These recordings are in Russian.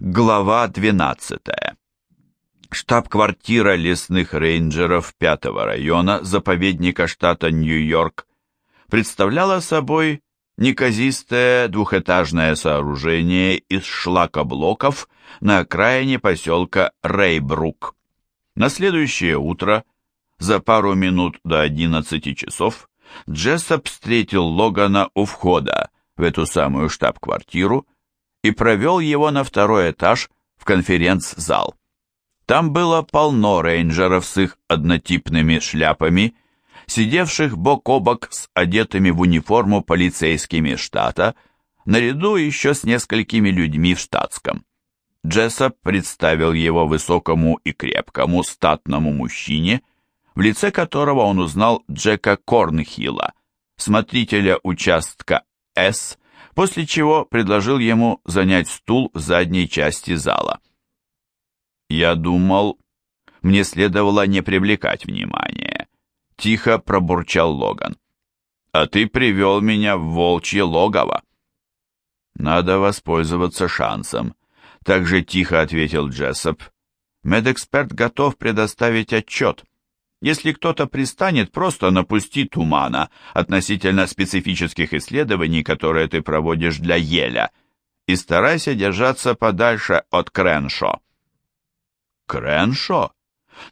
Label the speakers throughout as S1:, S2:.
S1: Глава 12. Штаб-квартира лесных рейнджеров 5 района заповедника штата Нью-Йорк представляла собой неказистое двухэтажное сооружение из шлакоблоков на окраине поселка Рейбрук. На следующее утро, за пару минут до 11 часов, Джессоп встретил Логана у входа в эту самую штаб-квартиру и провел его на второй этаж в конференц-зал. Там было полно рейнджеров с их однотипными шляпами, сидевших бок о бок с одетыми в униформу полицейскими штата, наряду еще с несколькими людьми в штатском. Джессоп представил его высокому и крепкому статному мужчине, в лице которого он узнал Джека Корнхилла, смотрителя участка С, после чего предложил ему занять стул в задней части зала. «Я думал, мне следовало не привлекать внимания», — тихо пробурчал Логан. «А ты привел меня в волчье логово». «Надо воспользоваться шансом», — также тихо ответил Джессоп. «Медэксперт готов предоставить отчет. Если кто-то пристанет, просто напусти тумана относительно специфических исследований, которые ты проводишь для Еля, и старайся держаться подальше от Креншо». «Креншо?»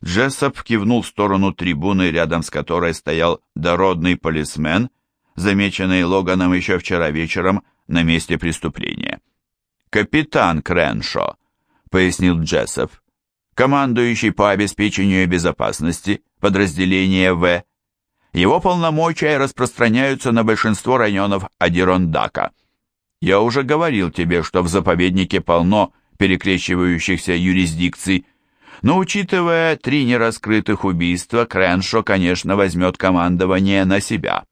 S1: Джессоп кивнул в сторону трибуны, рядом с которой стоял дородный полисмен, замеченный Логаном еще вчера вечером на месте преступления. «Капитан Креншо», — пояснил Джессоп, командующий по обеспечению безопасности подразделения В. Его полномочия распространяются на большинство районов Адирондака. Я уже говорил тебе, что в заповеднике полно перекрещивающихся юрисдикций, но учитывая три нераскрытых убийства, Креншо, конечно, возьмет командование на себя.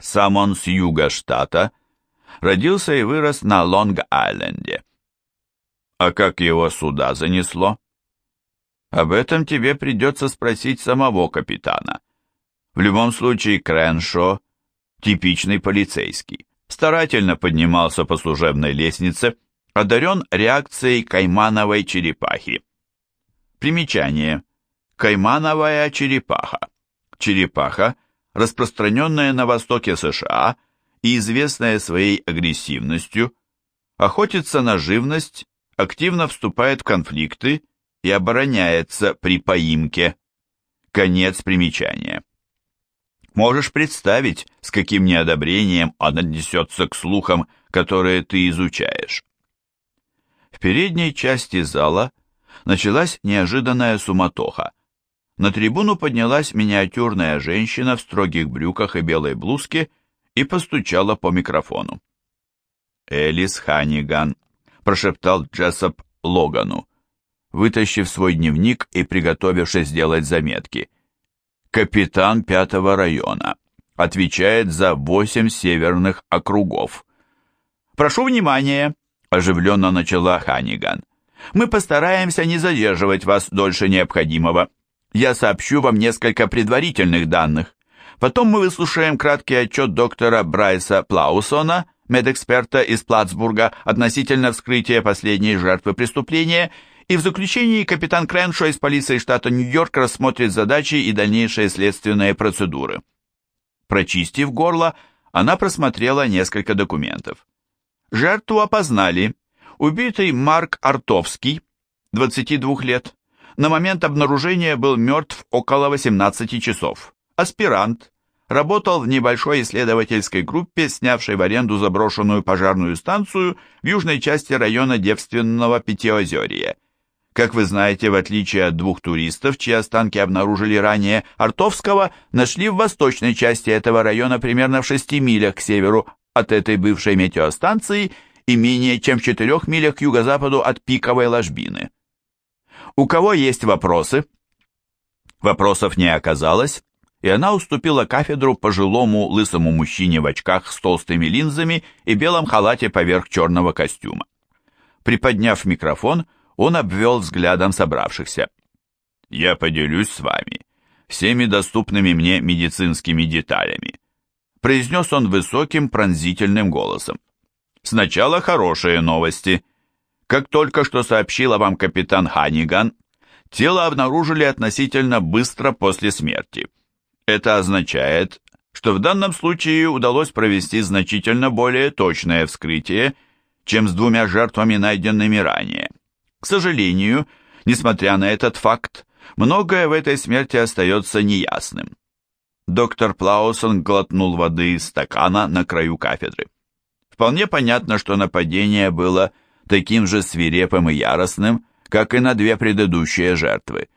S1: Сам он с юга штата, родился и вырос на Лонг-Айленде. А как его сюда занесло? Об этом тебе придется спросить самого капитана. В любом случае, Креншо – типичный полицейский. Старательно поднимался по служебной лестнице, одарен реакцией каймановой черепахи. Примечание. Каймановая черепаха. Черепаха, распространенная на востоке США и известная своей агрессивностью, охотится на живность, активно вступает в конфликты и обороняется при поимке. Конец примечания. Можешь представить, с каким неодобрением он отнесется к слухам, которые ты изучаешь. В передней части зала началась неожиданная суматоха. На трибуну поднялась миниатюрная женщина в строгих брюках и белой блузке и постучала по микрофону. «Элис Ханиган», — прошептал Джессоп Логану вытащив свой дневник и приготовившись сделать заметки. Капитан пятого района отвечает за восемь северных округов. «Прошу внимания», – оживленно начала Ханиган. «Мы постараемся не задерживать вас дольше необходимого. Я сообщу вам несколько предварительных данных. Потом мы выслушаем краткий отчет доктора Брайса Плаусона, медэксперта из Плацбурга, относительно вскрытия последней жертвы преступления – и в заключении капитан Креншо из полиции штата Нью-Йорк рассмотрит задачи и дальнейшие следственные процедуры. Прочистив горло, она просмотрела несколько документов. Жертву опознали. Убитый Марк Артовский, 22 лет. На момент обнаружения был мертв около 18 часов. Аспирант. Работал в небольшой исследовательской группе, снявшей в аренду заброшенную пожарную станцию в южной части района девственного Пятиозерья. Как вы знаете, в отличие от двух туристов, чьи останки обнаружили ранее, Артовского нашли в восточной части этого района примерно в 6 милях к северу от этой бывшей метеостанции и менее чем в 4 милях к юго-западу от пиковой ложбины. У кого есть вопросы? Вопросов не оказалось, и она уступила кафедру пожилому лысому мужчине в очках с толстыми линзами и белом халате поверх черного костюма. Приподняв микрофон, он обвел взглядом собравшихся. «Я поделюсь с вами всеми доступными мне медицинскими деталями», произнес он высоким пронзительным голосом. «Сначала хорошие новости. Как только что сообщила вам капитан Ханиган, тело обнаружили относительно быстро после смерти. Это означает, что в данном случае удалось провести значительно более точное вскрытие, чем с двумя жертвами, найденными ранее. К сожалению, несмотря на этот факт, многое в этой смерти остается неясным. Доктор Плаусон глотнул воды из стакана на краю кафедры. Вполне понятно, что нападение было таким же свирепым и яростным, как и на две предыдущие жертвы.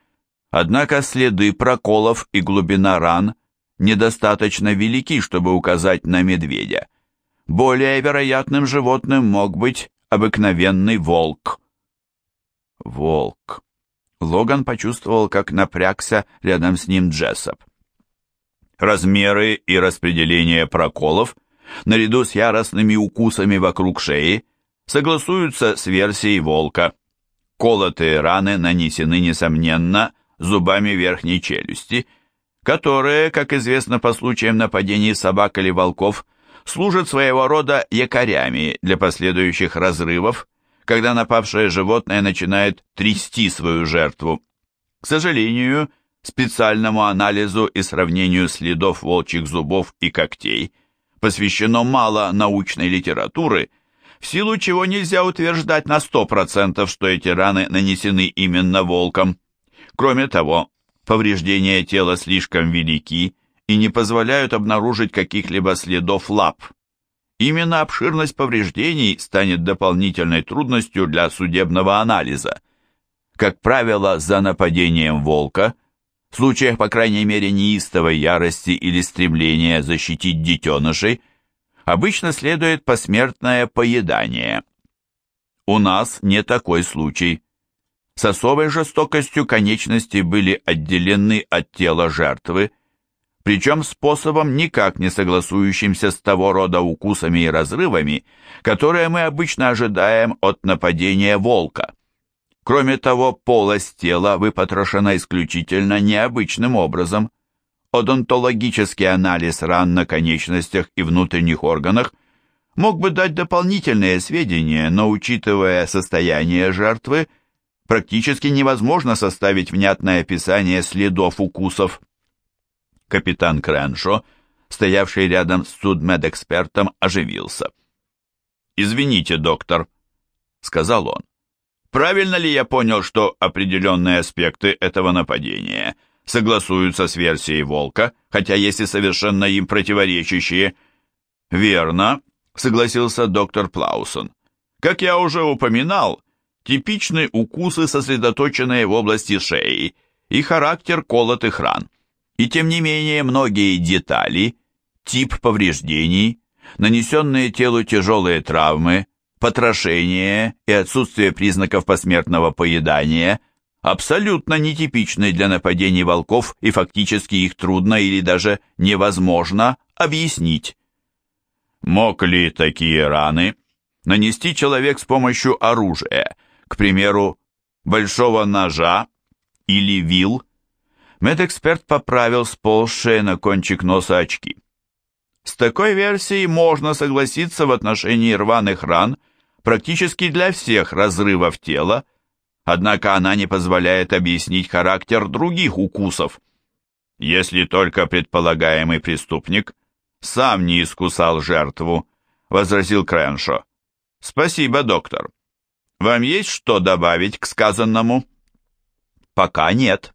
S1: Однако следы проколов и глубина ран недостаточно велики, чтобы указать на медведя. Более вероятным животным мог быть обыкновенный волк. Волк. Логан почувствовал, как напрягся рядом с ним Джессоп. Размеры и распределение проколов, наряду с яростными укусами вокруг шеи, согласуются с версией волка. Колотые раны нанесены, несомненно, зубами верхней челюсти, которые, как известно по случаям нападений собак или волков, служат своего рода якорями для последующих разрывов, когда напавшее животное начинает трясти свою жертву. К сожалению, специальному анализу и сравнению следов волчьих зубов и когтей посвящено мало научной литературы, в силу чего нельзя утверждать на 100%, что эти раны нанесены именно волком. Кроме того, повреждения тела слишком велики и не позволяют обнаружить каких-либо следов лап. Именно обширность повреждений станет дополнительной трудностью для судебного анализа. Как правило, за нападением волка, в случаях, по крайней мере, неистовой ярости или стремления защитить детенышей, обычно следует посмертное поедание. У нас не такой случай. С особой жестокостью конечности были отделены от тела жертвы, причем способом никак не согласующимся с того рода укусами и разрывами, которые мы обычно ожидаем от нападения волка. Кроме того, полость тела выпотрошена исключительно необычным образом. Одонтологический анализ ран на конечностях и внутренних органах мог бы дать дополнительные сведения, но учитывая состояние жертвы, практически невозможно составить внятное описание следов укусов. Капитан Крэншо, стоявший рядом с судмедэкспертом, оживился. «Извините, доктор», — сказал он. «Правильно ли я понял, что определенные аспекты этого нападения согласуются с версией Волка, хотя есть и совершенно им противоречащие?» «Верно», — согласился доктор Плаусон. «Как я уже упоминал, типичны укусы, сосредоточенные в области шеи, и характер колотых ран. И тем не менее многие детали, тип повреждений, нанесенные телу тяжелые травмы, потрошение и отсутствие признаков посмертного поедания абсолютно нетипичны для нападений волков и фактически их трудно или даже невозможно объяснить. Мог ли такие раны нанести человек с помощью оружия, к примеру, большого ножа или вил? Медэксперт поправил сползшие на кончик носа очки. С такой версией можно согласиться в отношении рваных ран практически для всех разрывов тела, однако она не позволяет объяснить характер других укусов. Если только предполагаемый преступник сам не искусал жертву, возразил Крэншо. Спасибо, доктор. Вам есть что добавить к сказанному? Пока нет.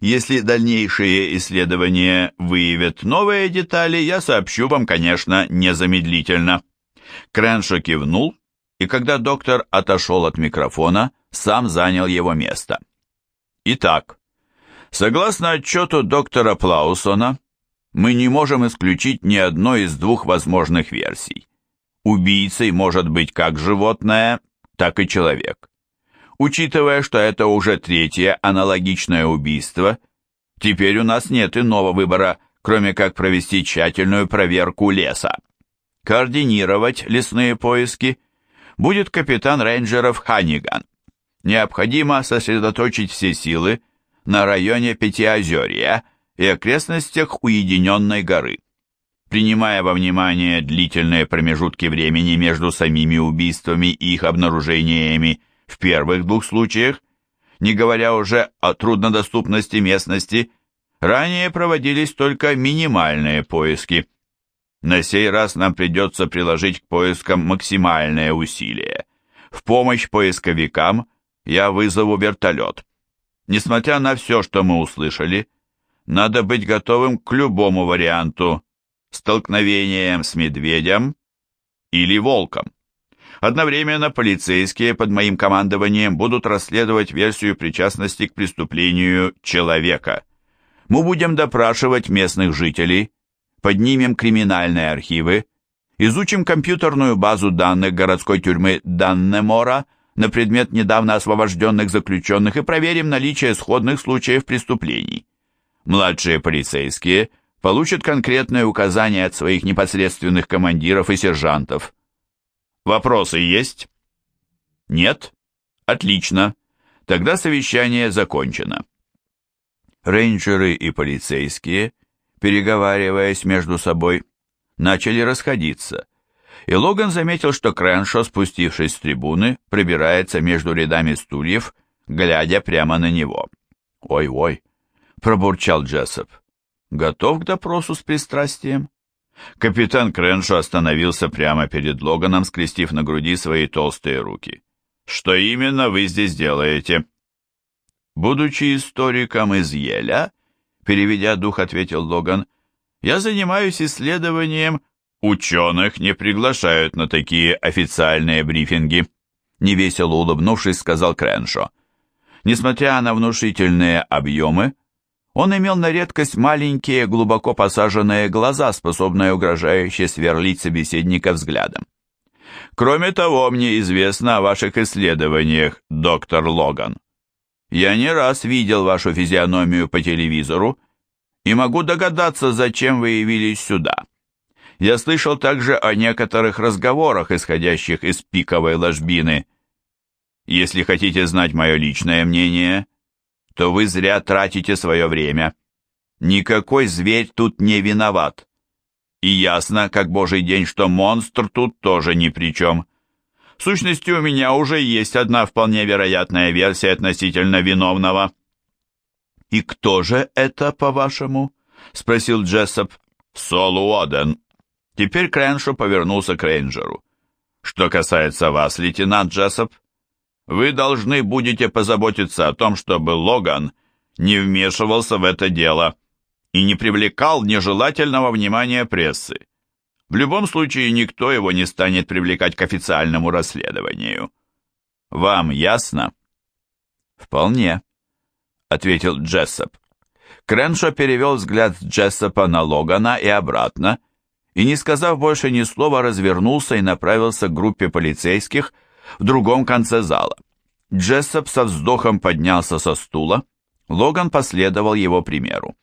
S1: Если дальнейшие исследования выявят новые детали, я сообщу вам, конечно, незамедлительно. Крэншо кивнул, и когда доктор отошел от микрофона, сам занял его место. Итак, согласно отчету доктора Плаусона, мы не можем исключить ни одной из двух возможных версий. Убийцей может быть как животное, так и человек. Учитывая, что это уже третье аналогичное убийство, теперь у нас нет иного выбора, кроме как провести тщательную проверку леса. Координировать лесные поиски будет капитан рейнджеров Ханиган. Необходимо сосредоточить все силы на районе Пятиозерья и окрестностях Уединенной горы. принимая во внимание длительные промежутки времени между самими убийствами и их обнаружениями в первых двух случаях, не говоря уже о труднодоступности местности, ранее проводились только минимальные поиски. На сей раз нам придется приложить к поискам максимальное усилие. В помощь поисковикам я вызову вертолет. Несмотря на все, что мы услышали, надо быть готовым к любому варианту столкновением с медведем или волком. Одновременно полицейские под моим командованием будут расследовать версию причастности к преступлению человека. Мы будем допрашивать местных жителей, поднимем криминальные архивы, изучим компьютерную базу данных городской тюрьмы Даннемора на предмет недавно освобожденных заключенных и проверим наличие сходных случаев преступлений. Младшие полицейские – получат конкретные указания от своих непосредственных командиров и сержантов. Вопросы есть? Нет? Отлично. Тогда совещание закончено. Рейнджеры и полицейские, переговариваясь между собой, начали расходиться, и Логан заметил, что Крэншо, спустившись с трибуны, пробирается между рядами стульев, глядя прямо на него. «Ой-ой», — пробурчал Джессоп, Готов к допросу с пристрастием? Капитан Креншо остановился прямо перед Логаном, скрестив на груди свои толстые руки. «Что именно вы здесь делаете?» «Будучи историком из Еля», — переведя дух, ответил Логан, «я занимаюсь исследованием «Ученых не приглашают на такие официальные брифинги», невесело улыбнувшись, сказал Креншо. Несмотря на внушительные объемы, он имел на редкость маленькие, глубоко посаженные глаза, способные угрожающе сверлить собеседника взглядом. «Кроме того, мне известно о ваших исследованиях, доктор Логан. Я не раз видел вашу физиономию по телевизору и могу догадаться, зачем вы явились сюда. Я слышал также о некоторых разговорах, исходящих из пиковой ложбины. Если хотите знать мое личное мнение, то вы зря тратите свое время. Никакой зверь тут не виноват. И ясно, как божий день, что монстр тут тоже ни при чем. В сущности, у меня уже есть одна вполне вероятная версия относительно виновного. «И кто же это, по-вашему?» — спросил Джессоп. «Сол Уоден». Теперь Крэншо повернулся к рейнджеру. «Что касается вас, лейтенант Джессоп, вы должны будете позаботиться о том, чтобы Логан не вмешивался в это дело и не привлекал нежелательного внимания прессы. В любом случае никто его не станет привлекать к официальному расследованию. Вам ясно? Вполне, ответил Джессоп. Креншо перевел взгляд Джессопа на Логана и обратно, и, не сказав больше ни слова, развернулся и направился к группе полицейских, в другом конце зала. Джессоп со вздохом поднялся со стула, Логан последовал его примеру.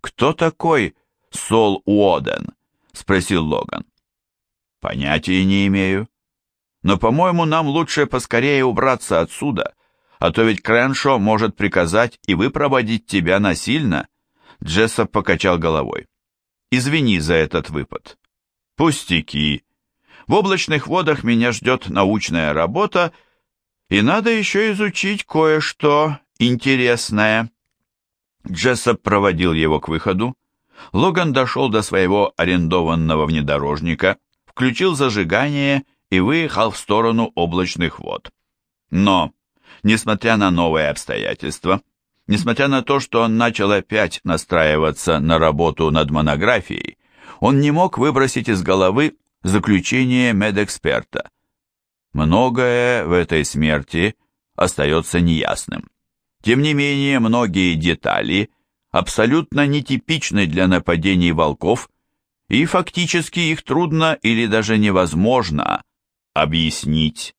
S1: «Кто такой Сол Уоден?» — спросил Логан. «Понятия не имею. Но, по-моему, нам лучше поскорее убраться отсюда, а то ведь Крэншо может приказать и выпроводить тебя насильно». Джессоп покачал головой. «Извини за этот выпад». «Пустяки», в облачных водах меня ждет научная работа, и надо еще изучить кое-что интересное. Джессоп проводил его к выходу. Логан дошел до своего арендованного внедорожника, включил зажигание и выехал в сторону облачных вод. Но, несмотря на новые обстоятельства, несмотря на то, что он начал опять настраиваться на работу над монографией, он не мог выбросить из головы Заключение медэксперта. Многое в этой смерти остается неясным. Тем не менее, многие детали абсолютно нетипичны для нападений волков, и фактически их трудно или даже невозможно объяснить.